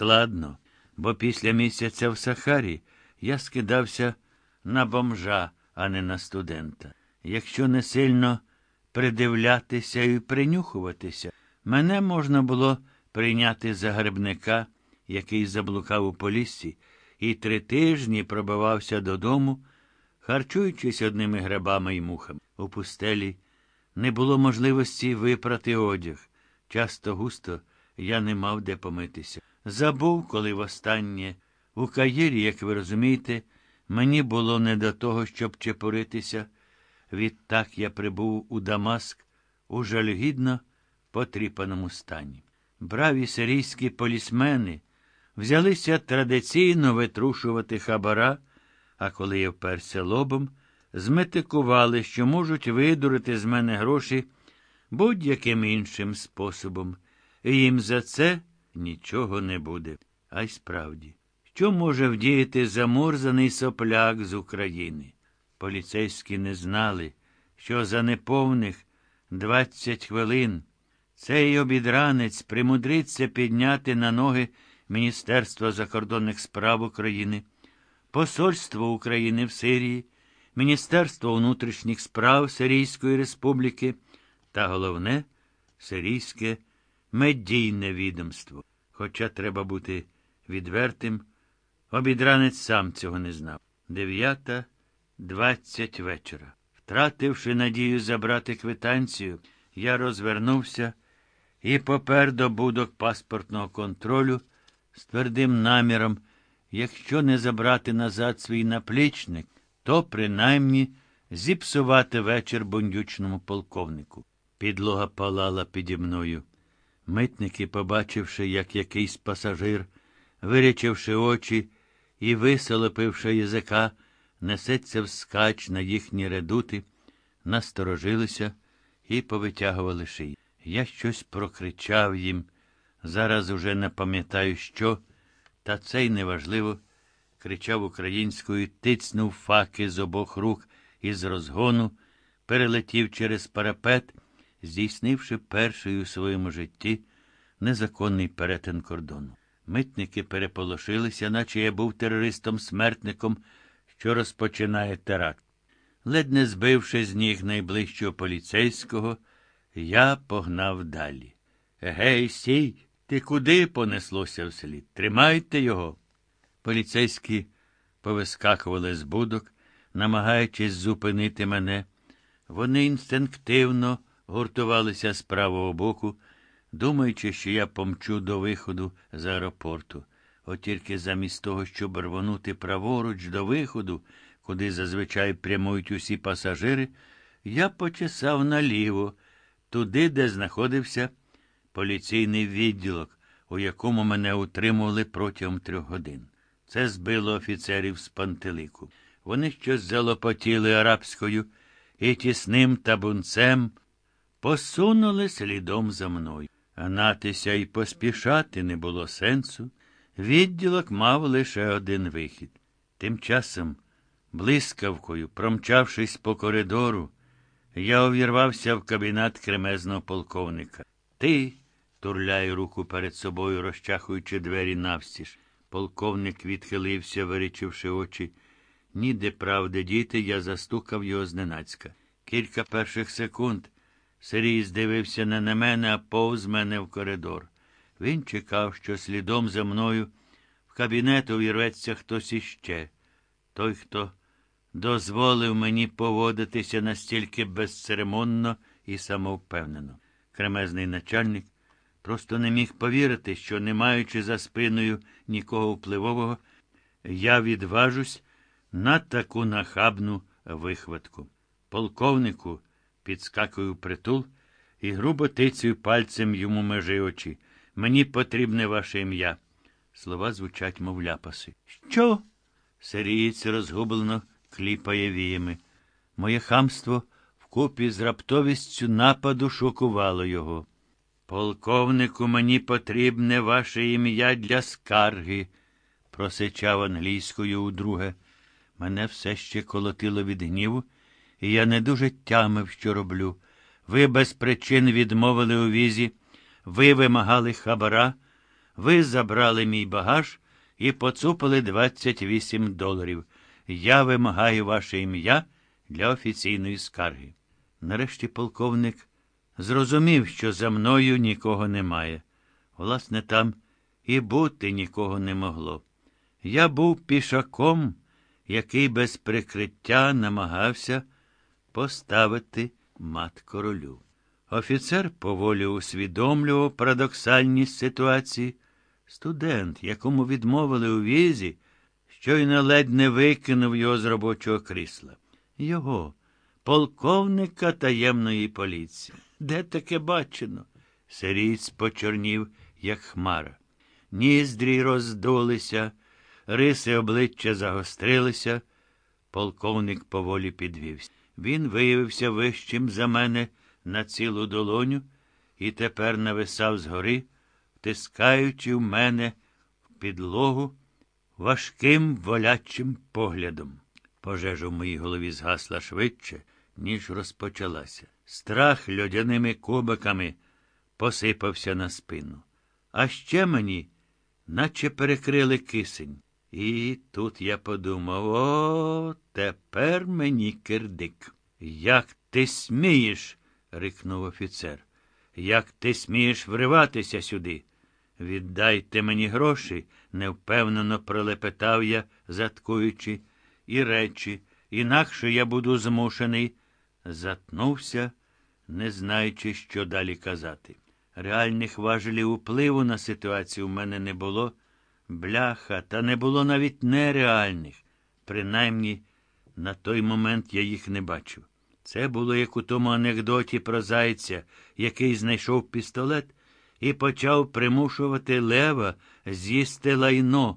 складно, бо після місяця в Сахарі я скидався на бомжа, а не на студента. Якщо не сильно придивлятися і принюхуватися, мене можна було прийняти за грибника, який заблукав у поліссі, і три тижні пробивався додому, харчуючись одними грибами і мухами. У пустелі не було можливості випрати одяг. Часто густо я не мав де помитися. Забув, коли востаннє. У каєрі, як ви розумієте, мені було не до того, щоб чепуритися. Відтак я прибув у Дамаск у жалюгідно потріпаному стані. Браві сирійські полісмени взялися традиційно витрушувати хабара, а коли я вперся лобом, зметикували, що можуть видурити з мене гроші будь-яким іншим способом, і їм за це нічого не буде. А й справді, що може вдіяти замурзаний сопляк з України? Поліцейські не знали, що за неповних двадцять хвилин цей обідранець примудриться підняти на ноги Міністерство закордонних справ України, Посольство України в Сирії, Міністерство внутрішніх справ Сирійської Республіки та головне Сирійське медійне відомство. Хоча треба бути відвертим, обідранець сам цього не знав. Дев'ята двадцять вечора. Втративши надію забрати квитанцію, я розвернувся і попер до будок паспортного контролю з твердим наміром, якщо не забрати назад свій наплічник, то принаймні зіпсувати вечір бундючному полковнику. Підлога палала піді мною. Митники, побачивши, як якийсь пасажир, вирячивши очі і висолопивши язика, несеться вскач на їхні редути, насторожилися і повитягували шиї. Я щось прокричав їм. Зараз уже не пам'ятаю, що, та це й неважливо, кричав українською, тицнув факи з обох рук із розгону, перелетів через парапет, здійснивши перший у своєму житті незаконний перетин кордону. Митники переполошилися, наче я був терористом-смертником, що розпочинає теракт. Ледь не збивши з ніг найближчого поліцейського, я погнав далі. Гей, сій, ти куди понеслося вслід? Тримайте його. Поліцейські повискакували з будок, намагаючись зупинити мене. Вони інстинктивно гуртувалися з правого боку, думаючи, що я помчу до виходу з аеропорту. От тільки замість того, щоб рвонути праворуч до виходу, куди зазвичай прямують усі пасажири, я почесав наліво, туди, де знаходився поліційний відділок, у якому мене утримували протягом трьох годин. Це збило офіцерів з пантелику. Вони щось залопотіли арабською і тісним табунцем посунули слідом за мною. Гнатися і поспішати не було сенсу. Відділок мав лише один вихід. Тим часом, блискавкою, промчавшись по коридору, я увірвався в кабінет кремезного полковника. Ти, турляю руку перед собою, розчахуючи двері навстіж. Полковник відхилився, вирічивши очі. Ніде правди діти, я застукав його зненацька. Кілька перших секунд Сирій здивився не на мене, а повз мене в коридор. Він чекав, що слідом за мною в кабінет увірветься хтось іще. Той, хто дозволив мені поводитися настільки безцеремонно і самовпевнено. Кремезний начальник просто не міг повірити, що, не маючи за спиною нікого впливового, я відважусь на таку нахабну вихватку. Полковнику підскакую притул і грубо тицюю пальцем йому межи очі. Мені потрібне ваше ім'я. Слова звучать, мов ляпаси. Що? Сирієць розгублено кліпає віями. Моє хамство вкупі з раптовістю нападу шокувало його. Полковнику, мені потрібне ваше ім'я для скарги, просичав англійською удруге. Мене все ще колотило від гніву, і я не дуже тямив, що роблю. Ви без причин відмовили у візі, ви вимагали хабара, Ви забрали мій багаж і поцупили 28 доларів. Я вимагаю ваше ім'я для офіційної скарги. Нарешті полковник зрозумів, що за мною нікого немає. Власне, там і бути нікого не могло. Я був пішаком, який без прикриття намагався поставити мат королю. Офіцер поволі усвідомлював парадоксальність ситуації. Студент, якому відмовили у візі, щойно ледь не викинув його з робочого крісла. Його, полковника таємної поліції. Де таке бачено? Сирійць почорнів, як хмара. Ніздрі роздулися, риси обличчя загострилися. Полковник поволі підвівся. Він виявився вищим за мене на цілу долоню і тепер нависав згори, втискаючи в мене в підлогу важким волячим поглядом. Пожежа в моїй голові згасла швидше, ніж розпочалася. Страх льодяними кубиками посипався на спину. А ще мені, наче перекрили кисень. І тут я подумав о, тепер мені кирдик. Як ти смієш? рикнув офіцер. Як ти смієш вриватися сюди? Віддайте мені гроші, невпевнено пролепетав я, заткуючи, і речі, інакше я буду змушений. Затнувся, не знаючи, що далі казати. Реальних важелів впливу на ситуацію в мене не було. Бляха, та не було навіть нереальних. Принаймні, на той момент я їх не бачив. Це було як у тому анекдоті про зайця, який знайшов пістолет і почав примушувати лева з'їсти лайно.